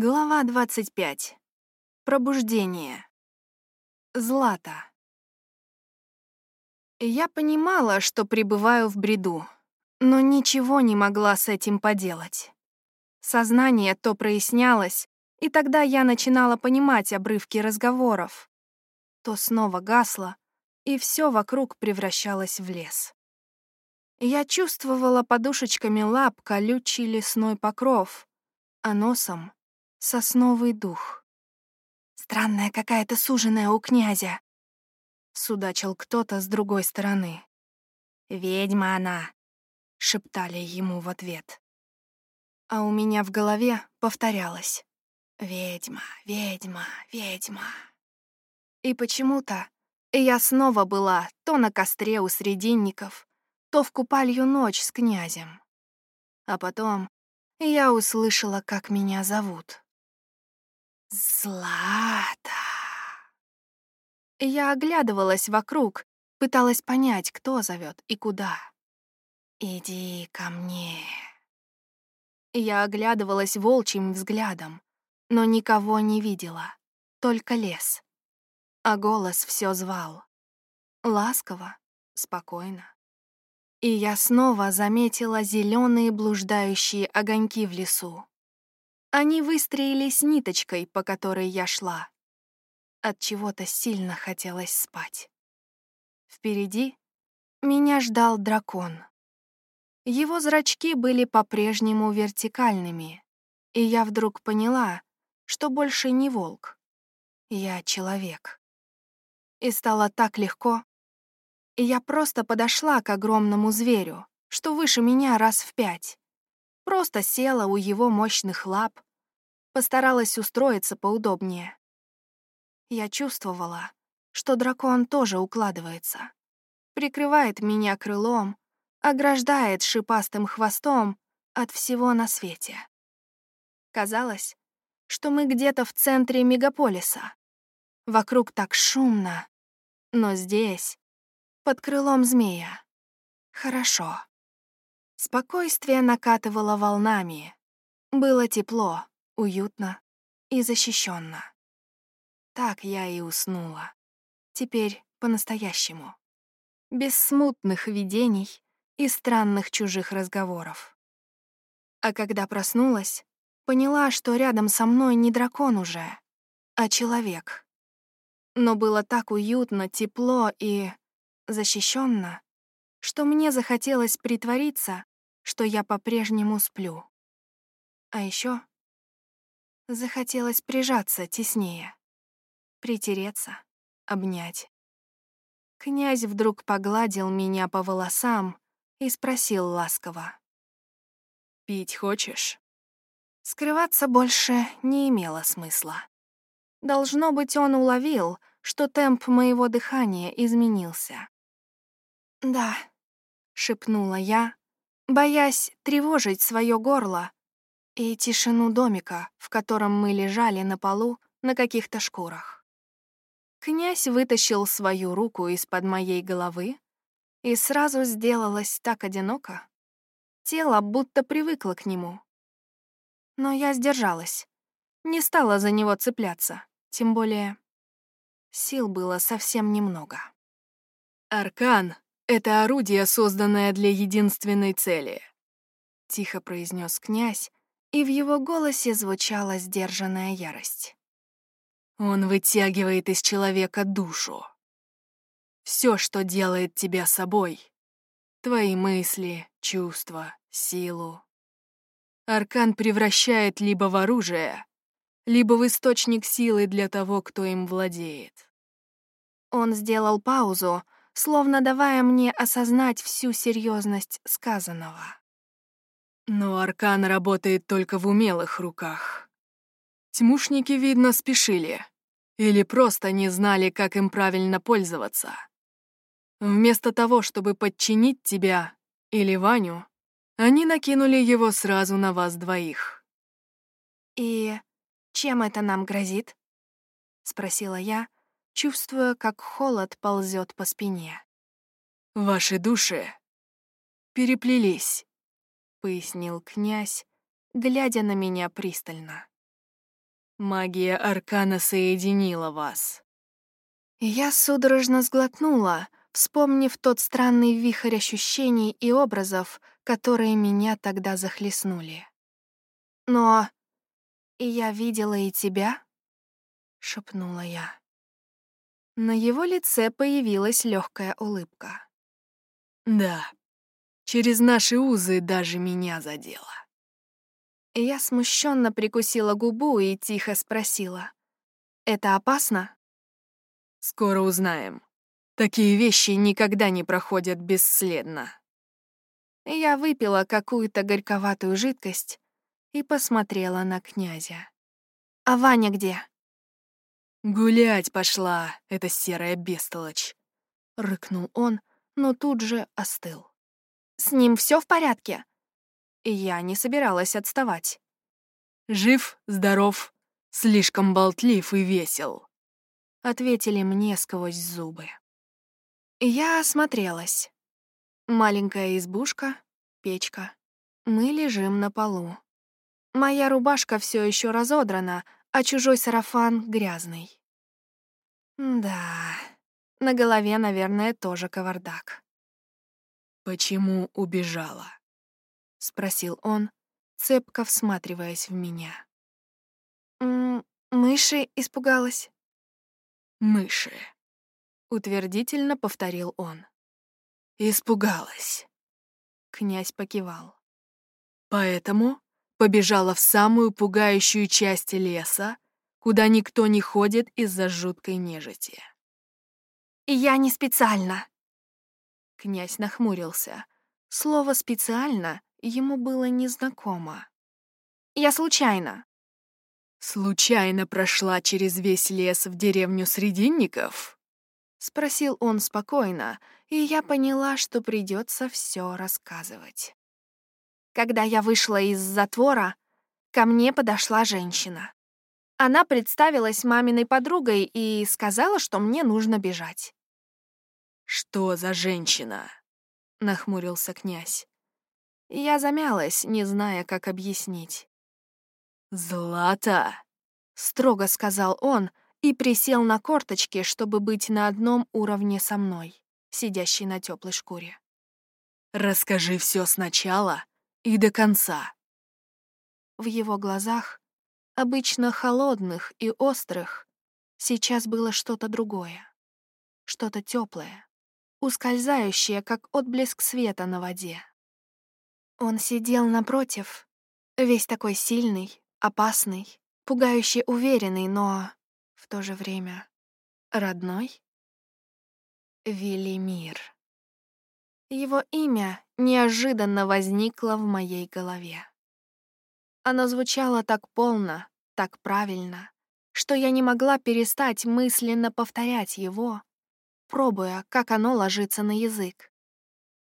Глава 25. Пробуждение. Злата. Я понимала, что пребываю в бреду, но ничего не могла с этим поделать. Сознание то прояснялось, и тогда я начинала понимать обрывки разговоров, то снова гасло, и все вокруг превращалось в лес. Я чувствовала подушечками лап колючий лесной покров, а носом — сосновый дух. «Странная какая-то суженая у князя», — судачил кто-то с другой стороны. «Ведьма она», — шептали ему в ответ. А у меня в голове повторялось «Ведьма, ведьма, ведьма». И почему-то я снова была то на костре у срединников, то в купалью ночь с князем. А потом я услышала, как меня зовут. Злата. Я оглядывалась вокруг, пыталась понять, кто зовет и куда. «Иди ко мне». Я оглядывалась волчьим взглядом, но никого не видела, только лес. А голос все звал. Ласково, спокойно. И я снова заметила зеленые блуждающие огоньки в лесу. Они выстроились ниточкой, по которой я шла. От чего-то сильно хотелось спать. Впереди меня ждал дракон. Его зрачки были по-прежнему вертикальными, и я вдруг поняла, что больше не волк. Я человек. И стало так легко, и я просто подошла к огромному зверю, что выше меня раз в пять. Просто села у его мощных лап, постаралась устроиться поудобнее. Я чувствовала, что дракон тоже укладывается, прикрывает меня крылом, ограждает шипастым хвостом от всего на свете. Казалось, что мы где-то в центре мегаполиса. Вокруг так шумно, но здесь под крылом змея. Хорошо. Спокойствие накатывало волнами. Было тепло, уютно и защищенно. Так я и уснула. Теперь по-настоящему. Без смутных видений и странных чужих разговоров. А когда проснулась, поняла, что рядом со мной не дракон уже, а человек. Но было так уютно, тепло и защищенно, что мне захотелось притвориться, что я по-прежнему сплю. А еще захотелось прижаться теснее, притереться, обнять. Князь вдруг погладил меня по волосам и спросил ласково. «Пить хочешь?» Скрываться больше не имело смысла. Должно быть, он уловил, что темп моего дыхания изменился. «Да», — шепнула я, боясь тревожить свое горло и тишину домика, в котором мы лежали на полу на каких-то шкурах. Князь вытащил свою руку из-под моей головы, и сразу сделалось так одиноко. Тело будто привыкло к нему. Но я сдержалась, не стала за него цепляться, тем более сил было совсем немного. «Аркан это орудие, созданное для единственной цели», — тихо произнес князь, и в его голосе звучала сдержанная ярость. «Он вытягивает из человека душу. Все, что делает тебя собой, твои мысли, чувства, силу. Аркан превращает либо в оружие, либо в источник силы для того, кто им владеет». Он сделал паузу, словно давая мне осознать всю серьезность сказанного. Но аркан работает только в умелых руках. Тьмушники, видно, спешили. Или просто не знали, как им правильно пользоваться. Вместо того, чтобы подчинить тебя или Ваню, они накинули его сразу на вас двоих. «И чем это нам грозит?» — спросила я, чувствуя, как холод ползет по спине. «Ваши души переплелись», — пояснил князь, глядя на меня пристально. Магия Аркана соединила вас. Я судорожно сглотнула, вспомнив тот странный вихрь ощущений и образов, которые меня тогда захлестнули. «Но я видела и тебя?» — шепнула я. На его лице появилась легкая улыбка. «Да, через наши узы даже меня задело». Я смущенно прикусила губу и тихо спросила. «Это опасно?» «Скоро узнаем. Такие вещи никогда не проходят бесследно». Я выпила какую-то горьковатую жидкость и посмотрела на князя. «А Ваня где?» «Гулять пошла, эта серая бестолочь!» — рыкнул он, но тут же остыл. «С ним все в порядке?» Я не собиралась отставать. «Жив, здоров, слишком болтлив и весел», — ответили мне сквозь зубы. Я осмотрелась. Маленькая избушка, печка. Мы лежим на полу. Моя рубашка все еще разодрана, а чужой сарафан грязный. Да, на голове, наверное, тоже кавардак. «Почему убежала?» — спросил он, цепко всматриваясь в меня. «М -м, «Мыши испугалась». «Мыши», — утвердительно повторил он. «Испугалась». Князь покивал. «Поэтому побежала в самую пугающую часть леса, куда никто не ходит из-за жуткой нежити. «Я не специально!» Князь нахмурился. Слово «специально» ему было незнакомо. «Я случайно». «Случайно прошла через весь лес в деревню Срединников?» — спросил он спокойно, и я поняла, что придется все рассказывать. Когда я вышла из затвора, ко мне подошла женщина. Она представилась маминой подругой и сказала, что мне нужно бежать. «Что за женщина?» — нахмурился князь. Я замялась, не зная, как объяснить. «Злата!» — строго сказал он и присел на корточки, чтобы быть на одном уровне со мной, сидящей на теплой шкуре. «Расскажи все сначала и до конца». В его глазах обычно холодных и острых, сейчас было что-то другое, что-то теплое, ускользающее, как отблеск света на воде. Он сидел напротив, весь такой сильный, опасный, пугающе уверенный, но в то же время родной. Велимир. Его имя неожиданно возникло в моей голове. Оно звучало так полно, так правильно, что я не могла перестать мысленно повторять его, пробуя, как оно ложится на язык,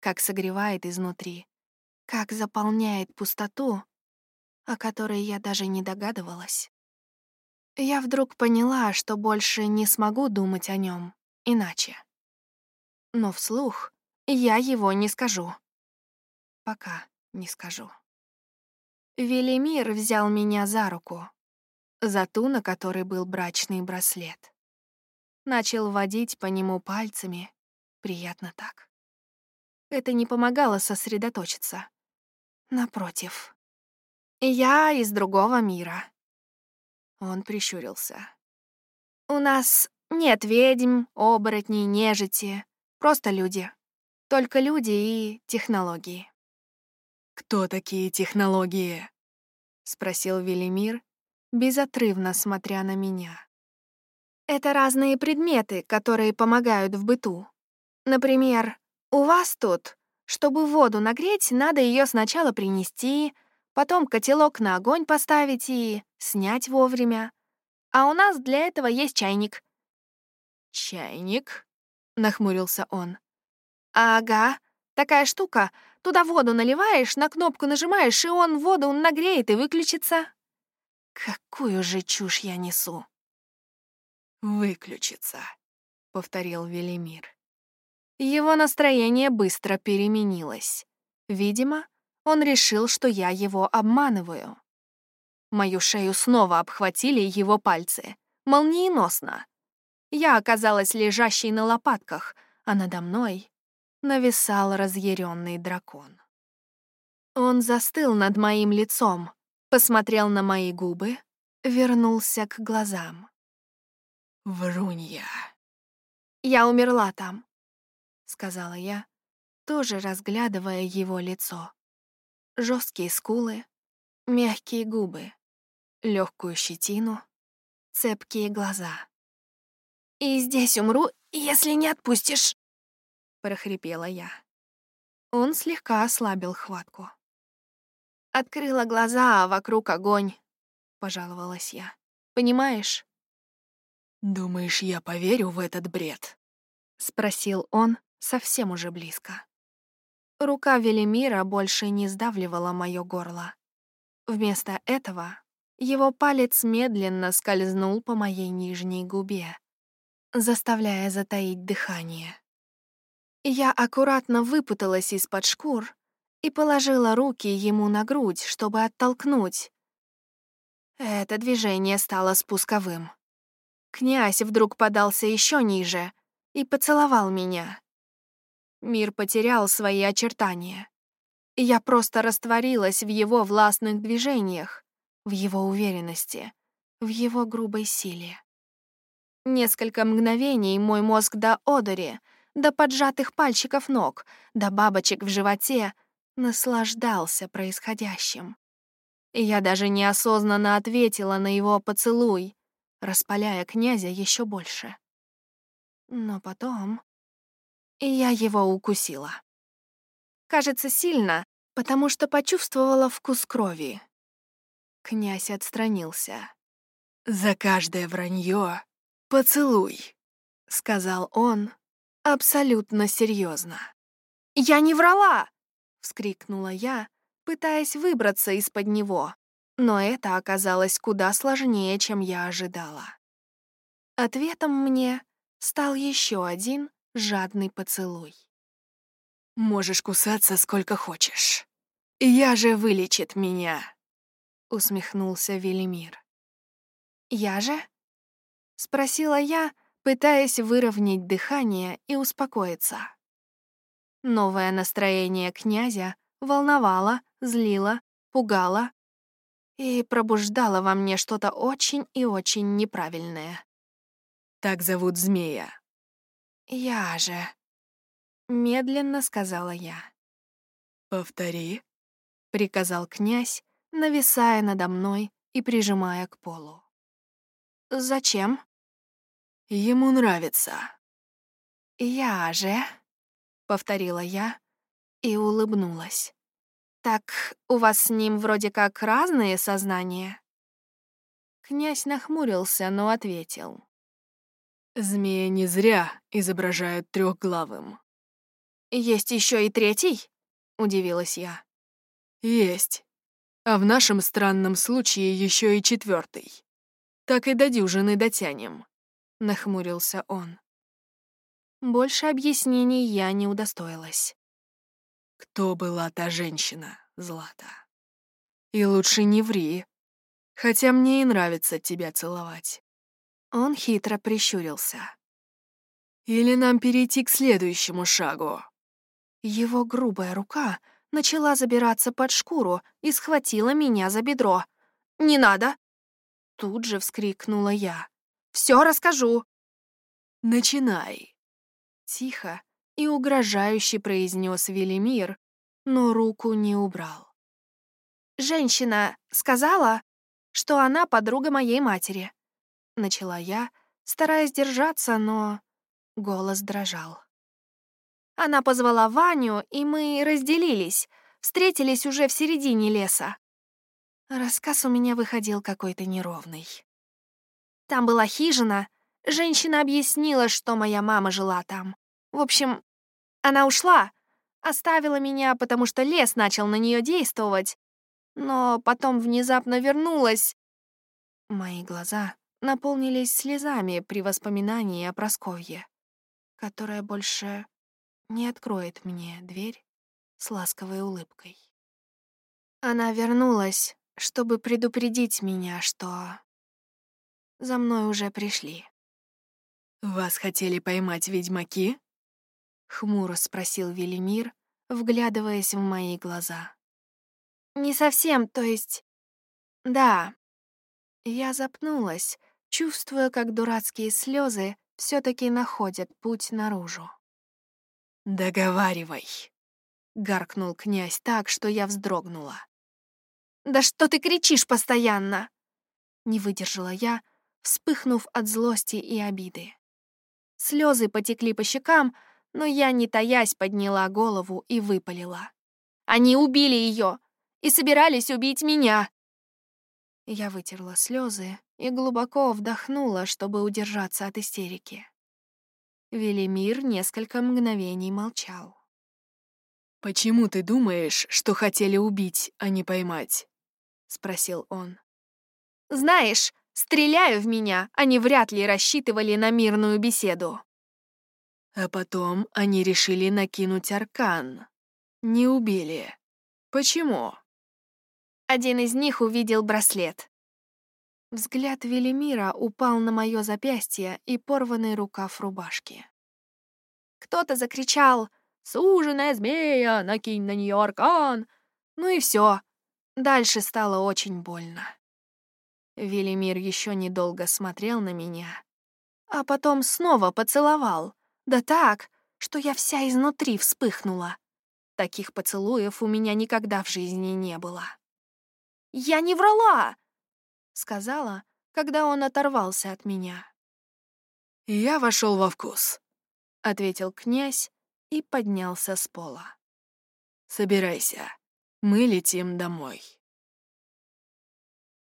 как согревает изнутри, как заполняет пустоту, о которой я даже не догадывалась. Я вдруг поняла, что больше не смогу думать о нем иначе. Но вслух я его не скажу. Пока не скажу. Велимир взял меня за руку, за ту, на которой был брачный браслет. Начал водить по нему пальцами, приятно так. Это не помогало сосредоточиться. Напротив. Я из другого мира. Он прищурился. У нас нет ведьм, оборотней, нежити, просто люди. Только люди и технологии. «Кто такие технологии?» — спросил Велимир, безотрывно смотря на меня. «Это разные предметы, которые помогают в быту. Например, у вас тут, чтобы воду нагреть, надо ее сначала принести, потом котелок на огонь поставить и снять вовремя. А у нас для этого есть чайник». «Чайник?» — нахмурился он. «Ага, такая штука, Туда воду наливаешь, на кнопку нажимаешь, и он воду нагреет и выключится. Какую же чушь я несу? «Выключится», — повторил Велимир. Его настроение быстро переменилось. Видимо, он решил, что я его обманываю. Мою шею снова обхватили его пальцы. Молниеносно. Я оказалась лежащей на лопатках, а надо мной нависал разъяренный дракон. Он застыл над моим лицом, посмотрел на мои губы, вернулся к глазам. «Врунья!» «Я умерла там», — сказала я, тоже разглядывая его лицо. Жесткие скулы, мягкие губы, легкую щетину, цепкие глаза. «И здесь умру, если не отпустишь», — прохрипела я. Он слегка ослабил хватку. Открыла глаза, а вокруг огонь, — пожаловалась я. «Понимаешь?» «Думаешь, я поверю в этот бред?» — спросил он совсем уже близко. Рука Велимира больше не сдавливала моё горло. Вместо этого его палец медленно скользнул по моей нижней губе, заставляя затаить дыхание. Я аккуратно выпуталась из-под шкур и положила руки ему на грудь, чтобы оттолкнуть. Это движение стало спусковым. Князь вдруг подался еще ниже и поцеловал меня. Мир потерял свои очертания. Я просто растворилась в его властных движениях, в его уверенности, в его грубой силе. Несколько мгновений мой мозг до одури, до поджатых пальчиков ног, до бабочек в животе наслаждался происходящим. Я даже неосознанно ответила на его поцелуй, распаляя князя еще больше. Но потом я его укусила. Кажется, сильно, потому что почувствовала вкус крови. Князь отстранился. «За каждое вранье поцелуй», — сказал он абсолютно серьезно. «Я не врала!» — вскрикнула я, пытаясь выбраться из-под него но это оказалось куда сложнее, чем я ожидала. Ответом мне стал еще один жадный поцелуй. «Можешь кусаться сколько хочешь. Я же вылечит меня», — усмехнулся Велимир. «Я же?» — спросила я, пытаясь выровнять дыхание и успокоиться. Новое настроение князя волновало, злило, пугало и пробуждала во мне что-то очень и очень неправильное. «Так зовут змея». «Я же», — медленно сказала я. «Повтори», — приказал князь, нависая надо мной и прижимая к полу. «Зачем?» «Ему нравится». «Я же», — повторила я и улыбнулась. «Так у вас с ним вроде как разные сознания?» Князь нахмурился, но ответил. «Змея не зря изображают трехглавым». «Есть еще и третий?» — удивилась я. «Есть. А в нашем странном случае еще и четвертый. Так и до дюжины дотянем», — нахмурился он. Больше объяснений я не удостоилась. Кто была та женщина, Злата? И лучше не ври, хотя мне и нравится тебя целовать. Он хитро прищурился. Или нам перейти к следующему шагу? Его грубая рука начала забираться под шкуру и схватила меня за бедро. «Не надо!» Тут же вскрикнула я. «Все расскажу!» «Начинай!» Тихо и угрожающе произнес Велимир, но руку не убрал. «Женщина сказала, что она подруга моей матери», — начала я, стараясь держаться, но голос дрожал. Она позвала Ваню, и мы разделились, встретились уже в середине леса. Рассказ у меня выходил какой-то неровный. Там была хижина, женщина объяснила, что моя мама жила там. В общем, она ушла, оставила меня, потому что лес начал на нее действовать, но потом внезапно вернулась. Мои глаза наполнились слезами при воспоминании о Просковье, которая больше не откроет мне дверь с ласковой улыбкой. Она вернулась, чтобы предупредить меня, что за мной уже пришли. «Вас хотели поймать ведьмаки?» — хмуро спросил Велимир, вглядываясь в мои глаза. «Не совсем, то есть...» «Да». Я запнулась, чувствуя, как дурацкие слезы все таки находят путь наружу. «Договаривай», — гаркнул князь так, что я вздрогнула. «Да что ты кричишь постоянно?» Не выдержала я, вспыхнув от злости и обиды. Слезы потекли по щекам, но я, не таясь, подняла голову и выпалила. «Они убили ее и собирались убить меня!» Я вытерла слезы и глубоко вдохнула, чтобы удержаться от истерики. Велимир несколько мгновений молчал. «Почему ты думаешь, что хотели убить, а не поймать?» — спросил он. «Знаешь, стреляю в меня, они вряд ли рассчитывали на мирную беседу». А потом они решили накинуть аркан. Не убили. Почему? Один из них увидел браслет. Взгляд Велимира упал на мое запястье и порванный рукав рубашки. Кто-то закричал «Суженая змея, накинь на нее аркан!» Ну и все. Дальше стало очень больно. Велимир еще недолго смотрел на меня, а потом снова поцеловал. Да так, что я вся изнутри вспыхнула. Таких поцелуев у меня никогда в жизни не было. «Я не врала!» — сказала, когда он оторвался от меня. «Я вошел во вкус», — ответил князь и поднялся с пола. «Собирайся, мы летим домой».